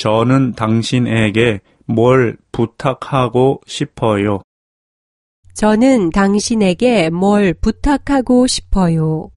저는 당신에게 뭘 부탁하고 싶어요. 저는 당신에게 뭘 부탁하고 싶어요.